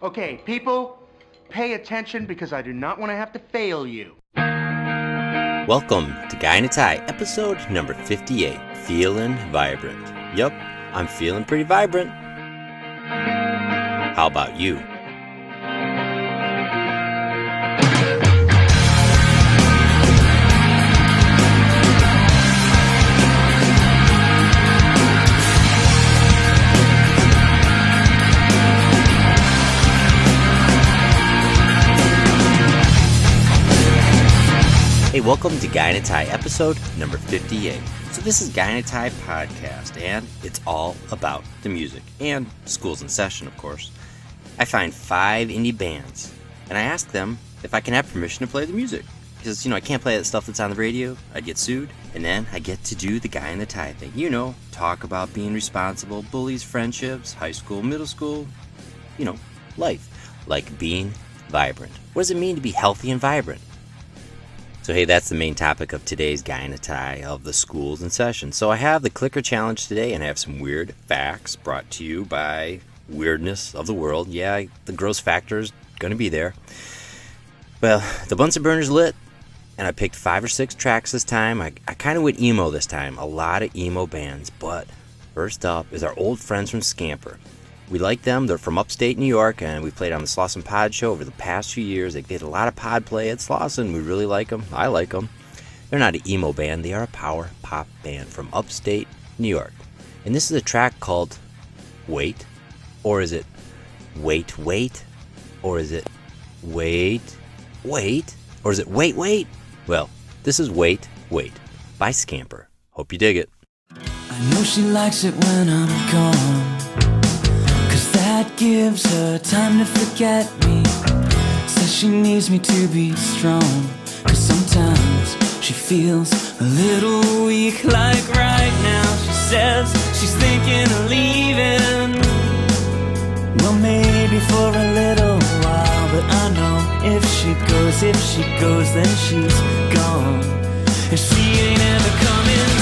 Okay, people, pay attention because I do not want to have to fail you. Welcome to Guy in a Tie, episode number 58 Feeling Vibrant. Yup, I'm feeling pretty vibrant. How about you? Welcome to Guy in a Tie, episode number 58. So, this is Guy in a Tie podcast, and it's all about the music and schools in session, of course. I find five indie bands, and I ask them if I can have permission to play the music. Because, you know, I can't play that stuff that's on the radio, I'd get sued, and then I get to do the Guy in the Tie thing. You know, talk about being responsible, bullies, friendships, high school, middle school, you know, life. Like being vibrant. What does it mean to be healthy and vibrant? So, hey, that's the main topic of today's Tie of the schools in session. So, I have the clicker challenge today and I have some weird facts brought to you by weirdness of the world. Yeah, the gross factor is going to be there. Well, the Bunsen burner's lit, and I picked five or six tracks this time. I, I kind of went emo this time, a lot of emo bands. But first up is our old friends from Scamper. We like them. They're from upstate New York, and we played on the Slauson Pod Show over the past few years. They get a lot of pod play at Slauson. We really like them. I like them. They're not an emo band, they are a power pop band from upstate New York. And this is a track called Wait, or is it Wait, Wait, or is it Wait, Wait, or is it Wait, Wait? Well, this is Wait, Wait by Scamper. Hope you dig it. I know she likes it when I'm gone. Gives her time to forget me. Says she needs me to be strong. Cause sometimes she feels a little weak, like right now. She says she's thinking of leaving. Well, maybe for a little while, but I know if she goes, if she goes, then she's gone. And she ain't ever coming.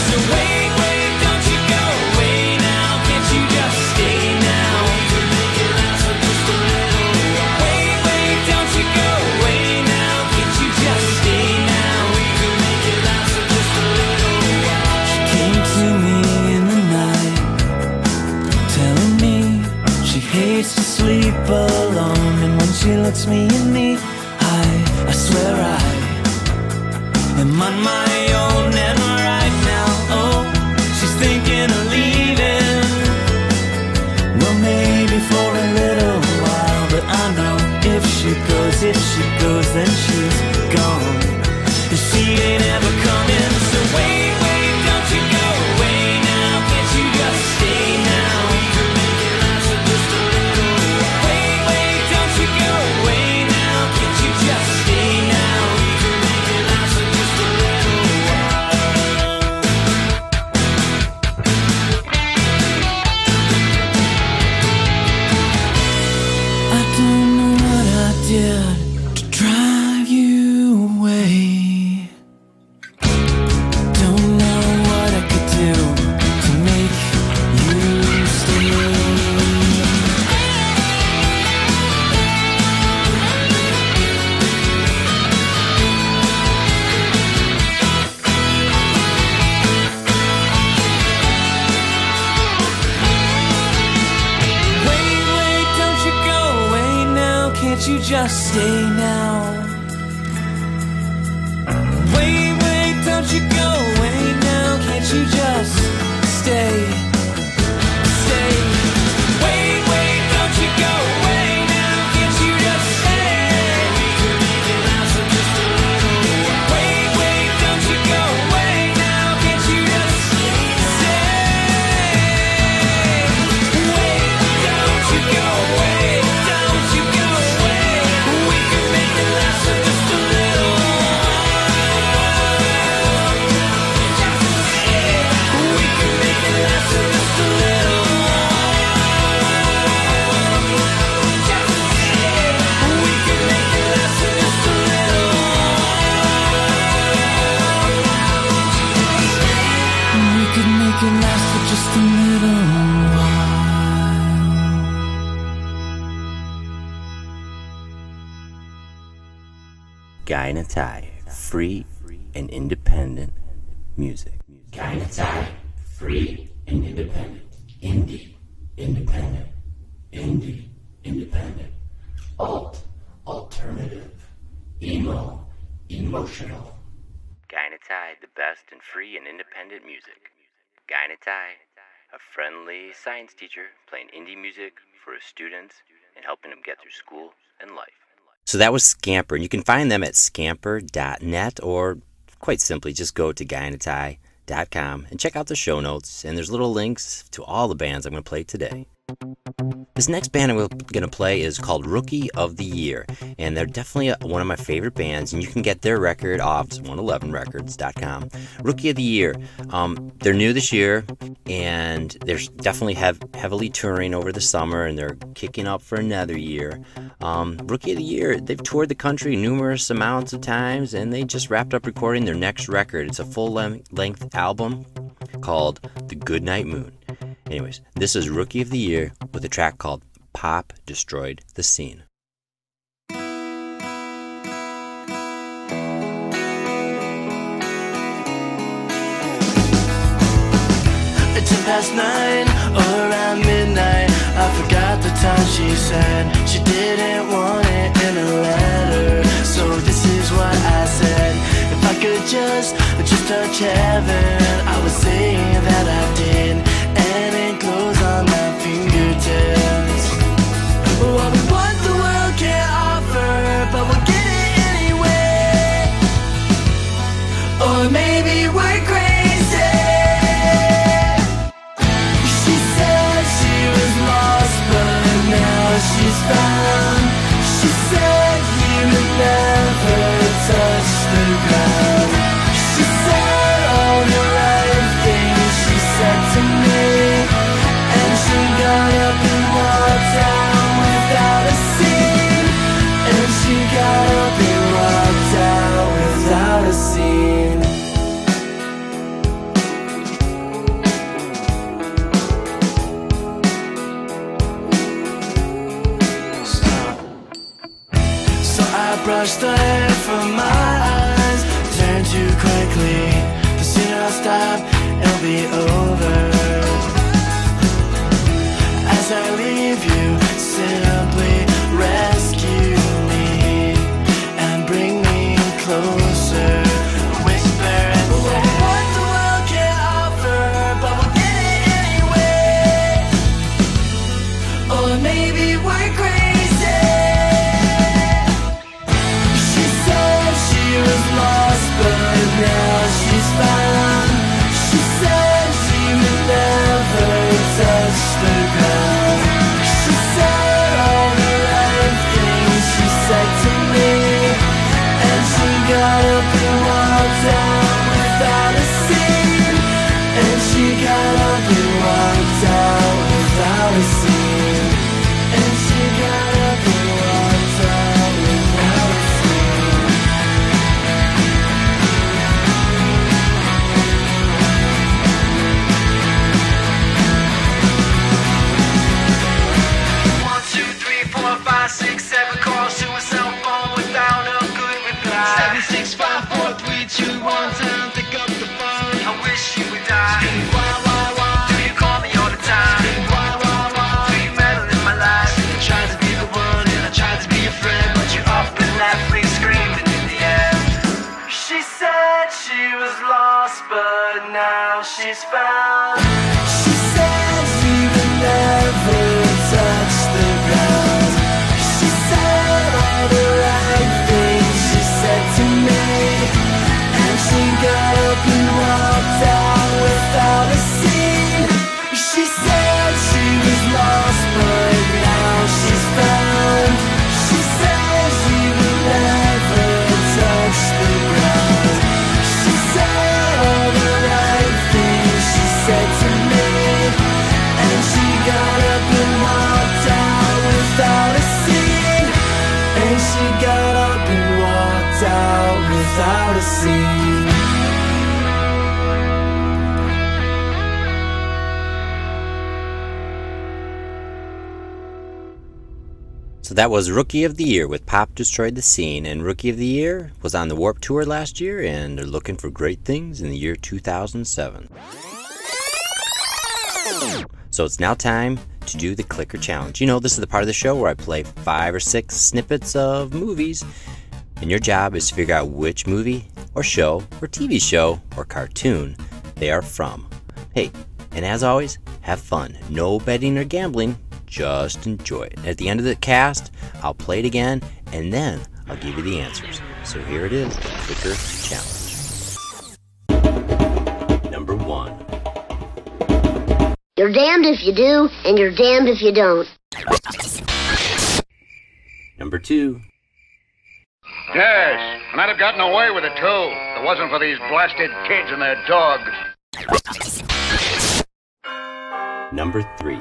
Just Guy in a Tie, free and independent music. Guy in a Tie, free and independent. Indie, independent. Indie, independent. Alt, alternative. Emo, emotional. Guy in a Tie, the best in free and independent music. A a friendly science teacher playing indie music for his students and helping them get through school and life. So that was Scamper, and you can find them at scamper.net or quite simply just go to guyinatie.com and check out the show notes. And there's little links to all the bands I'm going to play today. This next band going to play is called Rookie of the Year, and they're definitely one of my favorite bands. And you can get their record off 111records.com. Rookie of the Year, um, they're new this year, and they're definitely have heavily touring over the summer, and they're kicking up for another year. Um, Rookie of the Year, they've toured the country numerous amounts of times, and they just wrapped up recording their next record. It's a full length album called The Goodnight Moon. Anyways, this is Rookie of the Year with a track called Pop Destroyed the Scene. Past nine around midnight. I forgot the time she said she didn't want it in a letter. So this is what I said. If I could just, just touch heaven, I would say that I did Or maybe got up So that was Rookie of the Year with Pop Destroyed the Scene. And Rookie of the Year was on the Warp Tour last year, and they're looking for great things in the year 2007. So it's now time to do the Clicker Challenge. You know, this is the part of the show where I play five or six snippets of movies, and your job is to figure out which movie or show or TV show or cartoon they are from. Hey, and as always, have fun. No betting or gambling, just enjoy it. At the end of the cast, I'll play it again and then I'll give you the answers. So here it is the Clicker Challenge. Number one. You're damned if you do, and you're damned if you don't. Number two. Yes, and I'd have gotten away with it too. If it wasn't for these blasted kids and their dog. Number three.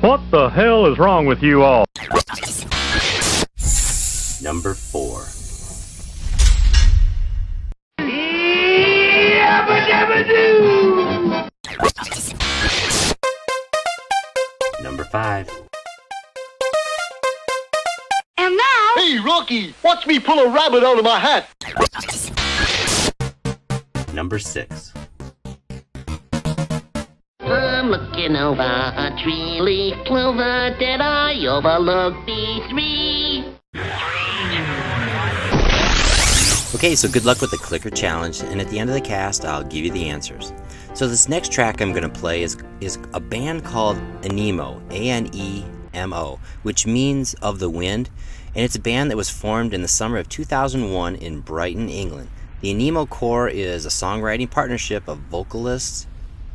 What the hell is wrong with you all? Number four. Number five. Now, watch me pull a rabbit out of my hat. Number six. I'm looking over a tree leaf clover. Did I overlook the three? Okay, so good luck with the clicker challenge, and at the end of the cast, I'll give you the answers. So this next track I'm going to play is is a band called Anemo, A N E M O, which means of the wind, and it's a band that was formed in the summer of 2001 in Brighton, England. The Anemo Core is a songwriting partnership of vocalists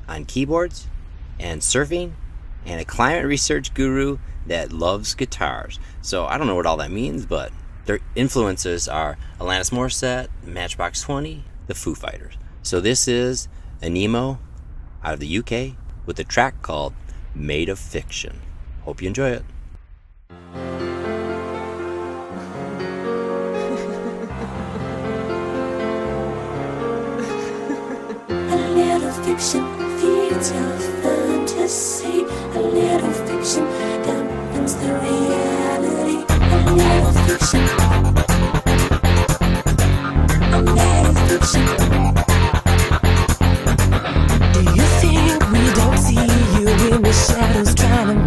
on keyboards and surfing and a climate research guru that loves guitars. So I don't know what all that means, but their influences are Alanis Morissette, Matchbox 20, the Foo Fighters. So this is Anemo out of the UK with a track called Made of Fiction. Hope you enjoy it. Fiction feeds your fantasy. A little fiction dampens the reality. A little fiction. A little fiction. Do you think we don't see you in the shadows trying to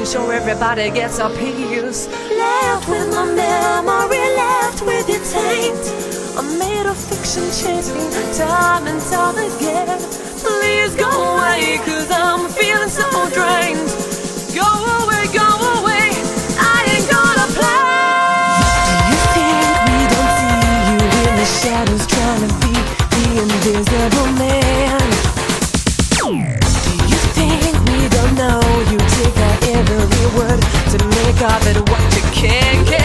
making sure everybody gets a piece. Left with my memory left with your taint. I'm made of fiction chasing time and time again. Please go away, cause I'm feeling so drained. Go away, go away, I ain't gonna play. Do you think we don't see you in the shadows trying to be the invisible man? To make what you can, can,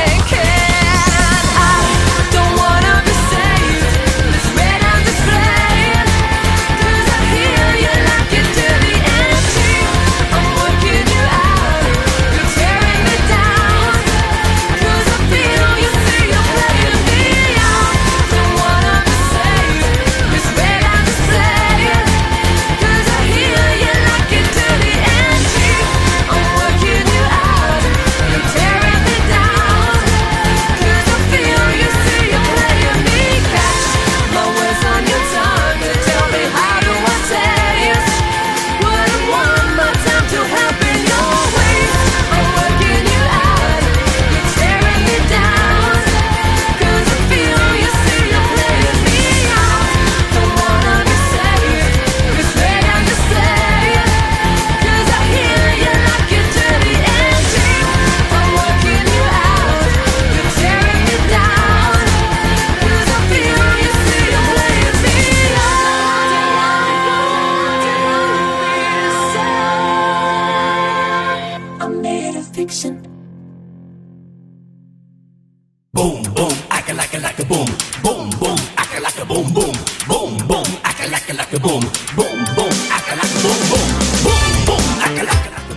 boom, boom. Boom, boom, boom. Boom, boom, boom, boom. Boom, boom,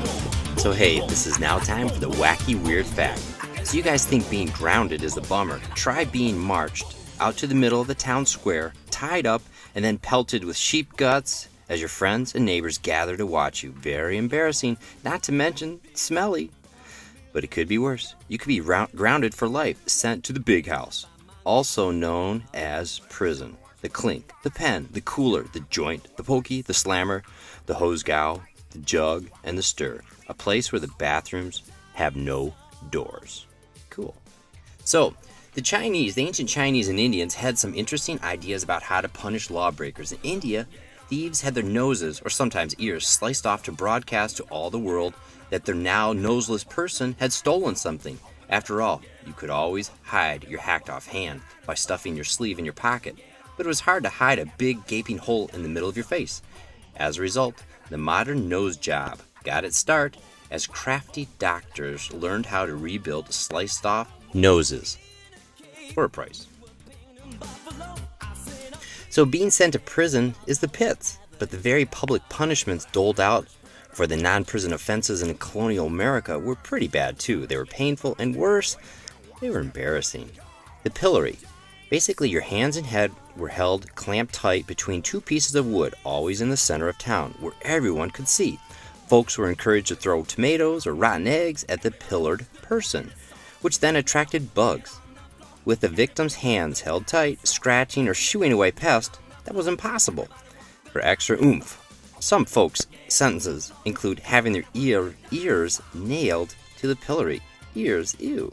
boom. So, hey, this is now time for the wacky weird fact. So, you guys think being grounded is a bummer? Try being marched out to the middle of the town square, tied up, and then pelted with sheep guts as your friends and neighbors gather to watch you. Very embarrassing, not to mention smelly. But it could be worse. You could be rou- grounded for life, sent to the big house, also known as prison. The clink, the pen, the cooler, the joint, the pokey, the slammer, the hose gow, the jug, and the stir. A place where the bathrooms have no doors. Cool. So, the Chinese, the ancient Chinese and Indians had some interesting ideas about how to punish lawbreakers. In India, thieves had their noses, or sometimes ears, sliced off to broadcast to all the world that their now noseless person had stolen something. After all, you could always hide your hacked off hand by stuffing your sleeve in your pocket, but it was hard to hide a big gaping hole in the middle of your face. As a result, the modern nose job got its start as crafty doctors learned how to rebuild sliced off noses for a price. So, being sent to prison is the pits, but the very public punishments doled out for the non prison offenses in colonial America were pretty bad too. They were painful, and worse, they were embarrassing. The pillory. Basically, your hands and head were held clamped tight between two pieces of wood, always in the center of town, where everyone could see. Folks were encouraged to throw tomatoes or rotten eggs at the pillared person, which then attracted bugs. With the victim's hands held tight, scratching or shooing away pests, that was impossible. For extra oomph, some folks' sentences include having their ear, ears nailed to the pillory. Ears, ew.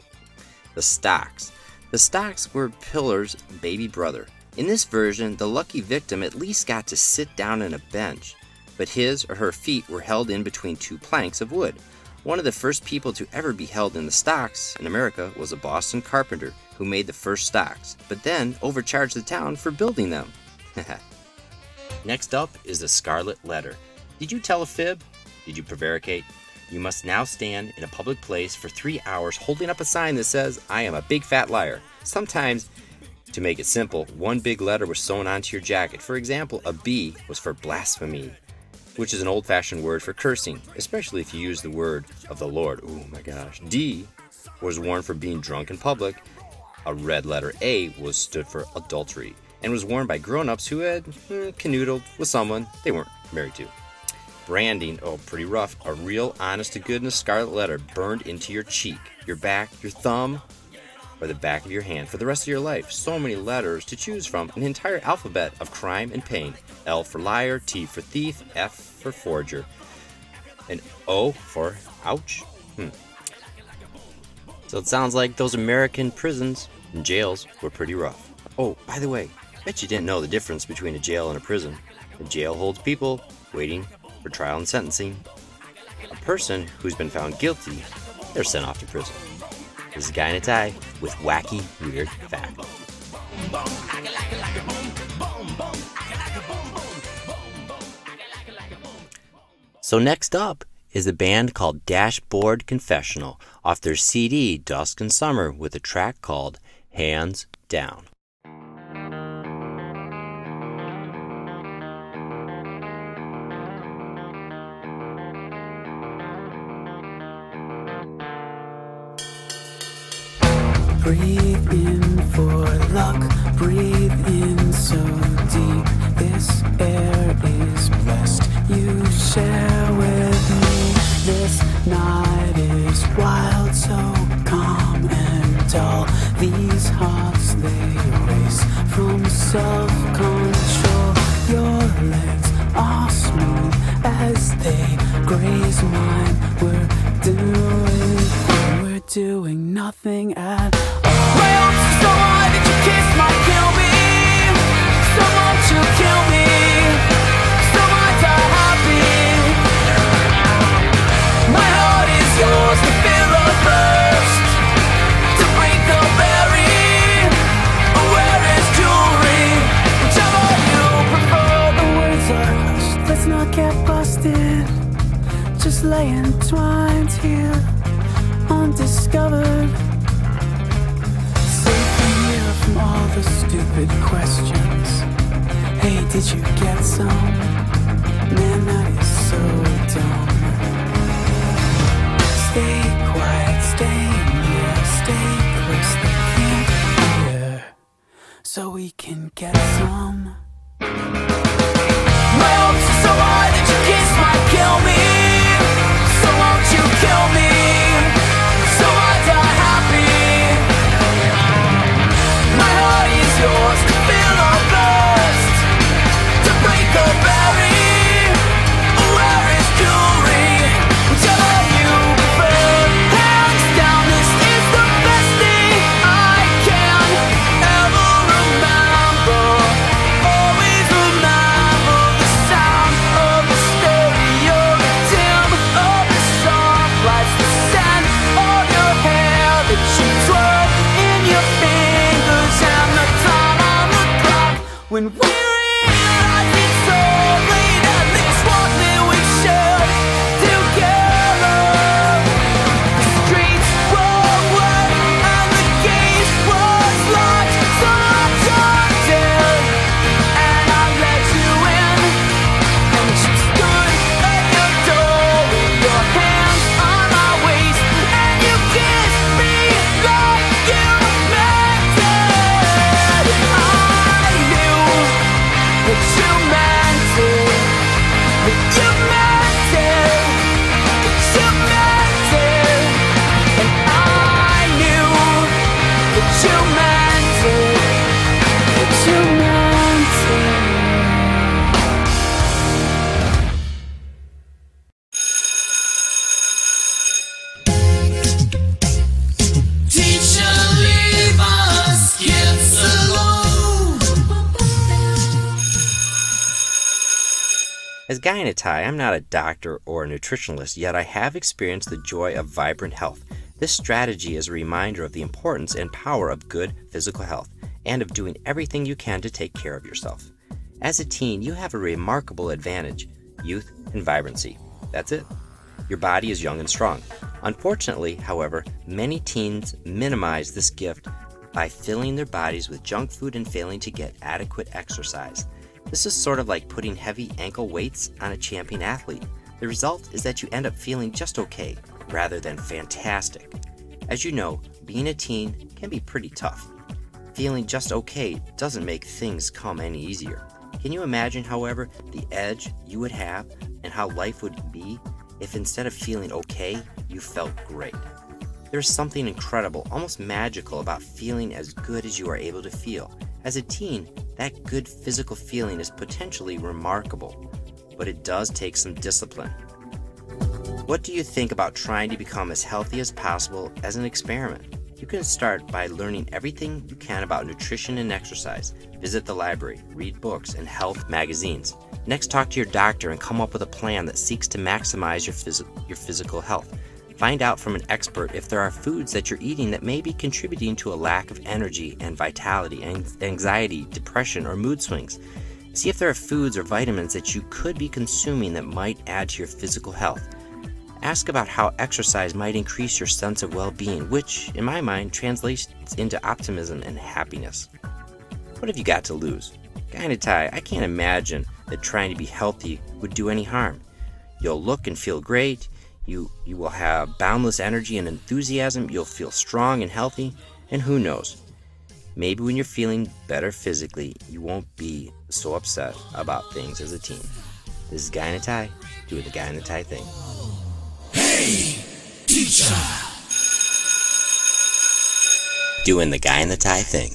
The stocks. The stocks were Pillar's baby brother. In this version, the lucky victim at least got to sit down on a bench, but his or her feet were held in between two planks of wood. One of the first people to ever be held in the stocks in America was a Boston carpenter who made the first stocks, but then overcharged the town for building them. Next up is the scarlet letter. Did you tell a fib? Did you prevaricate? You must now stand in a public place for three hours holding up a sign that says, I am a big fat liar. Sometimes, to make it simple, one big letter was sewn onto your jacket. For example, a B was for blasphemy, which is an old fashioned word for cursing, especially if you use the word of the Lord. Oh my gosh. D was worn for being drunk in public. A red letter A was stood for adultery and was worn by grown ups who had hmm, canoodled with someone they weren't married to. Branding, oh, pretty rough. A real honest to goodness scarlet letter burned into your cheek, your back, your thumb, or the back of your hand for the rest of your life. So many letters to choose from, an entire alphabet of crime and pain. L for liar, T for thief, F for forger, and O for ouch. Hmm. So it sounds like those American prisons and jails were pretty rough. Oh, by the way, bet you didn't know the difference between a jail and a prison. A jail holds people waiting for trial and sentencing. A person who's been found guilty, they're sent off to prison. This is Guy in a Tie with wacky, weird fact. So next up is a band called Dashboard Confessional off their CD Dusk and Summer with a track called Hands Down. Breathe in for luck, breathe in so deep. This air is blessed. You share with me. This night is wild, so calm and dull. These hearts they race from self control. Your legs are smooth as they graze mine. We're doing, doing nothing at all. My hopes are so high that your kiss might kill me. So won't you kill me? So I die happy. My heart is yours to fill burst. To break. Where is jewelry? Whichever you prefer. The words are hushed. Let's not get busted. Just lay entwined here, undiscovered. Safe here from all the stupid questions. Hey, did you get some? Man, that is so dumb. Stay quiet, stay near, stay close, they can't hear. So we can get some. Are so high that your kiss might kill me. When we realize it's so Tie, I'm not a doctor or a nutritionalist, yet I have experienced the joy of vibrant health. This strategy is a reminder of the importance and power of good physical health and of doing everything you can to take care of yourself. As a teen, you have a remarkable advantage youth and vibrancy. That's it. Your body is young and strong. Unfortunately, however, many teens minimize this gift by filling their bodies with junk food and failing to get adequate exercise. This is sort of like putting heavy ankle weights on a champion athlete. The result is that you end up feeling just okay rather than fantastic. As you know, being a teen can be pretty tough. Feeling just okay doesn't make things come any easier. Can you imagine, however, the edge you would have and how life would be if instead of feeling okay, you felt great? There's something incredible, almost magical about feeling as good as you are able to feel. As a teen, that good physical feeling is potentially remarkable, but it does take some discipline. What do you think about trying to become as healthy as possible as an experiment? You can start by learning everything you can about nutrition and exercise. Visit the library, read books and health magazines. Next, talk to your doctor and come up with a plan that seeks to maximize your, phys- your physical health. Find out from an expert if there are foods that you're eating that may be contributing to a lack of energy and vitality, and anxiety, depression, or mood swings. See if there are foods or vitamins that you could be consuming that might add to your physical health. Ask about how exercise might increase your sense of well being, which, in my mind, translates into optimism and happiness. What have you got to lose? Guy in a tie, I can't imagine that trying to be healthy would do any harm. You'll look and feel great, you, you will have boundless energy and enthusiasm, you'll feel strong and healthy, and who knows? Maybe when you're feeling better physically, you won't be so upset about things as a teen. This is Guy in a Tie doing the Guy in a Tie thing. Hey, teacher! Doing the Guy in the Tie thing.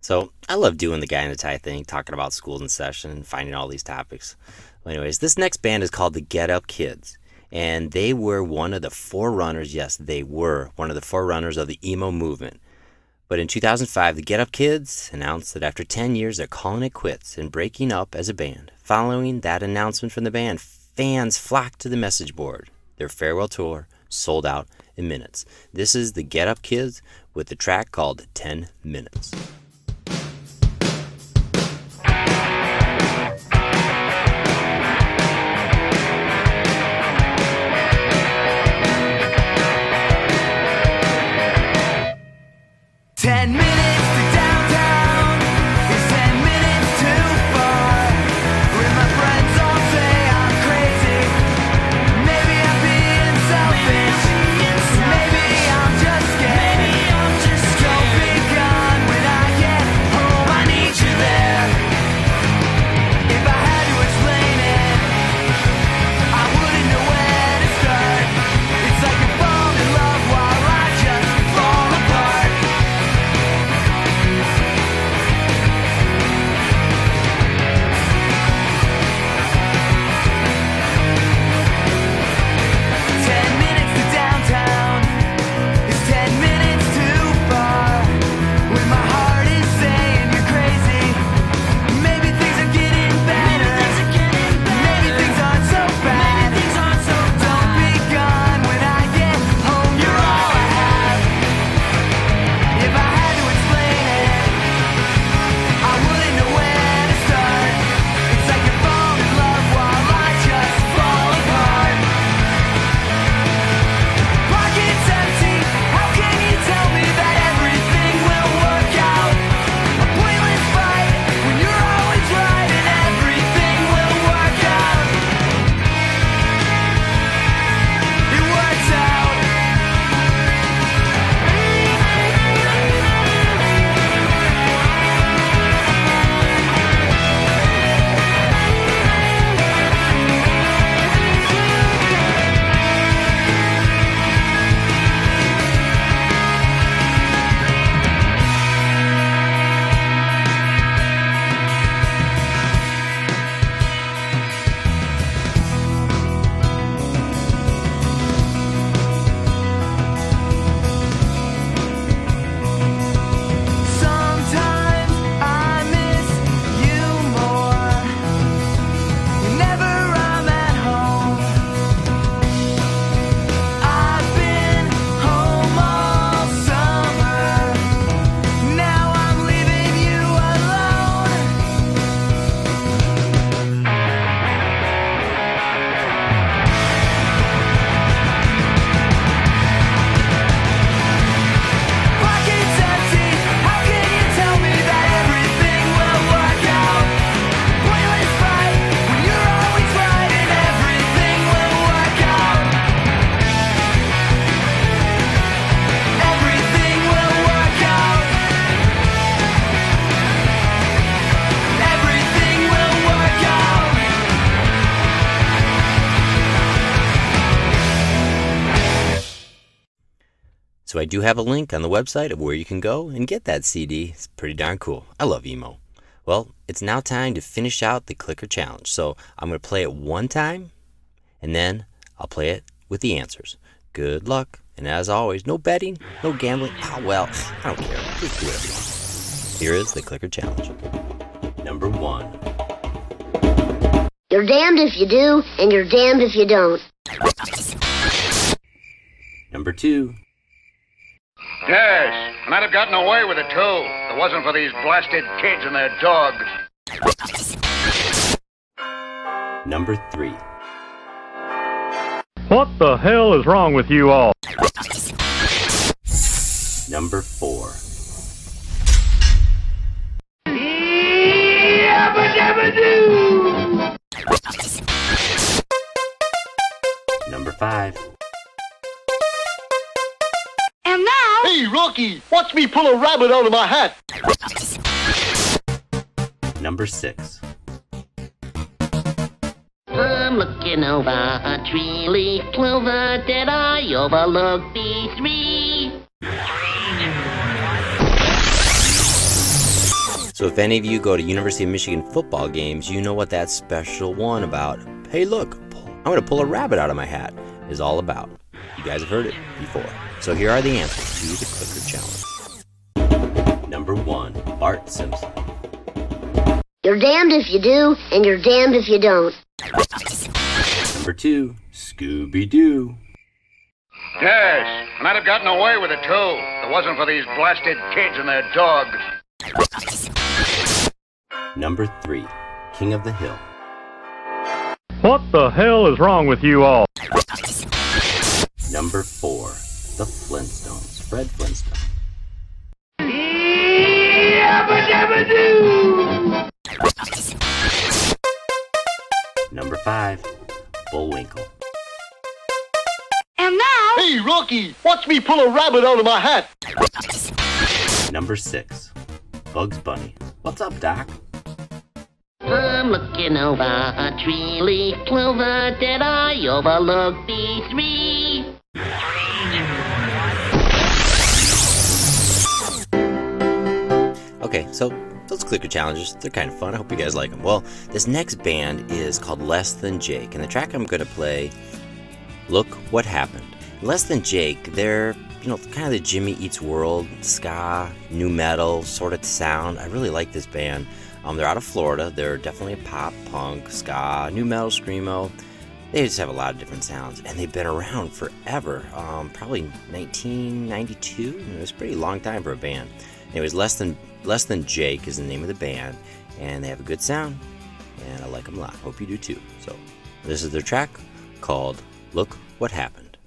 So, I love doing the Guy in the Tie thing, talking about schools in session and finding all these topics. anyways, this next band is called the Get Up Kids and they were one of the forerunners. Yes, they were one of the forerunners of the emo movement. But in 2005, the Get Up Kids announced that after 10 years, they're calling it quits and breaking up as a band. Following that announcement from the band, fans flocked to the message board. Their farewell tour sold out in minutes. This is the Get Up Kids with the track called 10 Minutes. I do have a link on the website of where you can go and get that CD. It's pretty darn cool. I love emo. Well, it's now time to finish out the clicker challenge. So I'm going to play it one time and then I'll play it with the answers. Good luck. And as always, no betting, no gambling. Oh, well, I don't care. Just do whatever you want. Here is the clicker challenge. Number one. You're damned if you do, and you're damned if you don't. Number two. Yes, and I'd have gotten away with it too. If it wasn't for these blasted kids and their dog. Number three. What the hell is wrong with you all? Number four. Number five. Hey, Rocky, watch me pull a rabbit out of my hat. Number six. I'm looking over a tree leaf clover. Did I overlook B3? So if any of you go to University of Michigan football games, you know what that special one about, hey look, I'm going to pull a rabbit out of my hat, is all about. You guys have heard it before. So here are the answers to the clicker challenge. Number one, Bart Simpson. You're damned if you do, and you're damned if you don't. Number two, Scooby Doo. Yes, and I'd have gotten away with it too. If it wasn't for these blasted kids and their dog. Number three, King of the Hill. What the hell is wrong with you all? Number four, The Flintstones. Fred Flintstone. Number five, Bullwinkle. And now... Hey, Rocky, watch me pull a rabbit out of my hat. Number six, Bugs Bunny. What's up, Doc? I'm looking over a tree leaf clover. Did I overlook B3? Okay, so those clicker challenges, they're kind of fun. I hope you guys like them. Well, this next band is called Less Than Jake, and the track I'm going to play, Look What Happened. Less Than Jake, they're, you know, kind of the Jimmy Eats World, ska, nu metal sort of sound. I really like this band. Um, they're out of Florida. They're definitely a pop, punk, ska, nu metal, screamo They just have a lot of different sounds, and they've been around forever. Um, probably 1992. It was a pretty long time for a band. Anyways, less than less than Jake is the name of the band, and they have a good sound, and I like them a lot. Hope you do too. So, this is their track called "Look What Happened."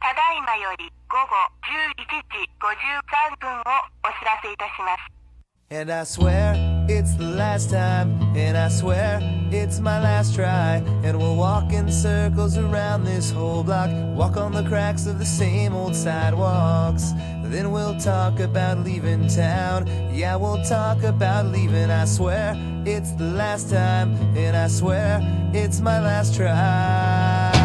ただいまより午後11時53分をお知らせいたします。 And I swear it's the last time, and I swear it's my last try. And we'll walk in circles around this whole block, walk on the cracks of the same old sidewalks. Then we'll talk about leaving town. Yeah, we'll talk about leaving. I swear it's the last time, and I swear it's my last try.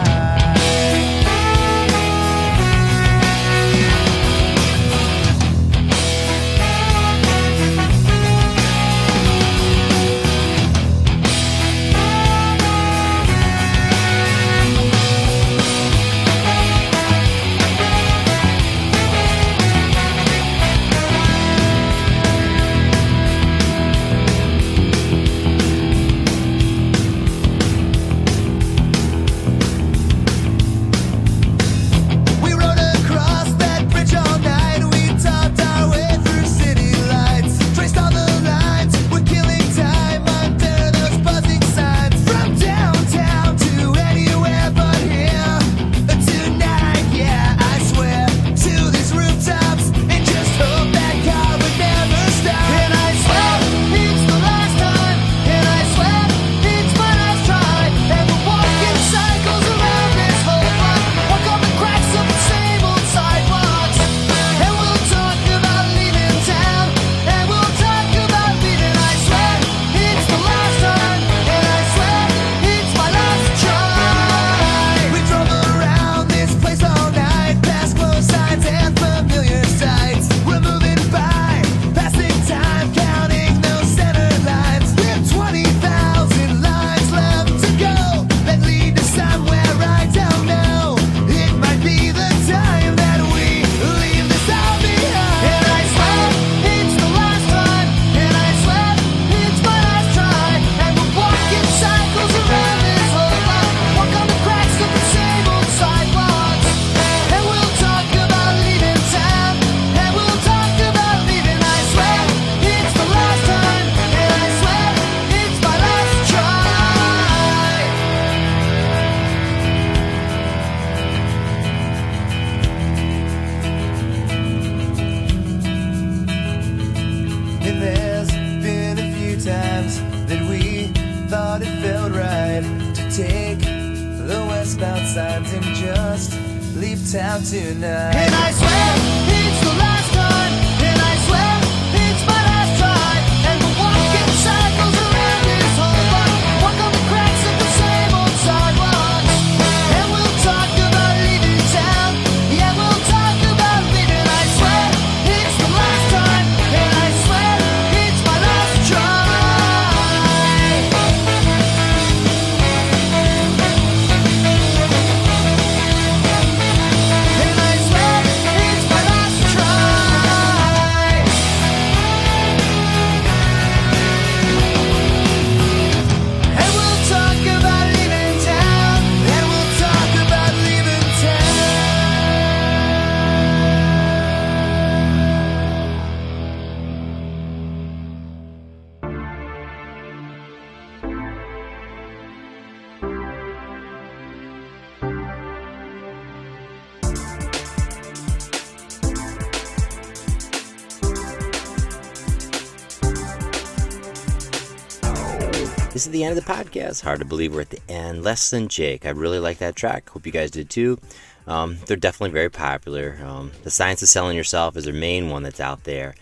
Podcast. Hard to believe we're at the end. Less than Jake. I really like that track. Hope you guys did too. Um, they're definitely very popular. Um, the Science of Selling Yourself is their main one that's out there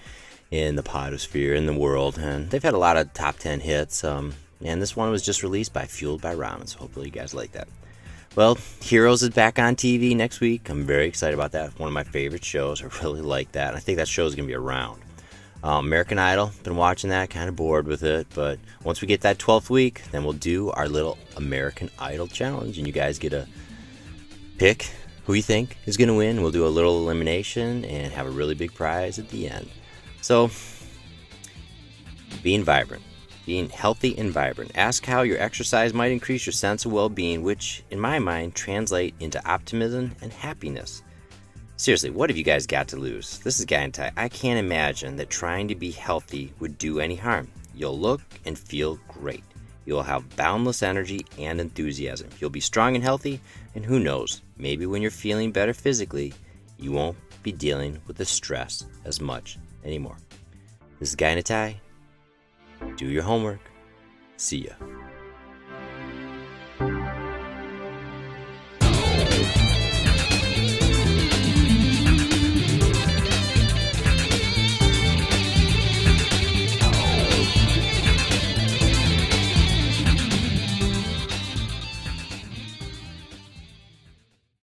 in the podosphere, in the world. And they've had a lot of top 10 hits. Um, and this one was just released by Fueled by Ramen. So hopefully you guys like that. Well, Heroes is back on TV next week. I'm very excited about that. One of my favorite shows. I really like that. I think that show is going to be around. Um, American Idol, been watching that, kind of bored with it, but once we get that 12th week, then we'll do our little American Idol challenge, and you guys get to pick who you think is going to win. We'll do a little elimination and have a really big prize at the end. So, being vibrant, being healthy and vibrant. Ask how your exercise might increase your sense of well being, which, in my mind, translate into optimism and happiness. Seriously, what have you guys got to lose? This is Guy. I can't imagine that trying to be healthy would do any harm. You'll look and feel great. You'll have boundless energy and enthusiasm. You'll be strong and healthy, and who knows, maybe when you're feeling better physically, you won't be dealing with the stress as much anymore. This is Guy Do your homework. See ya.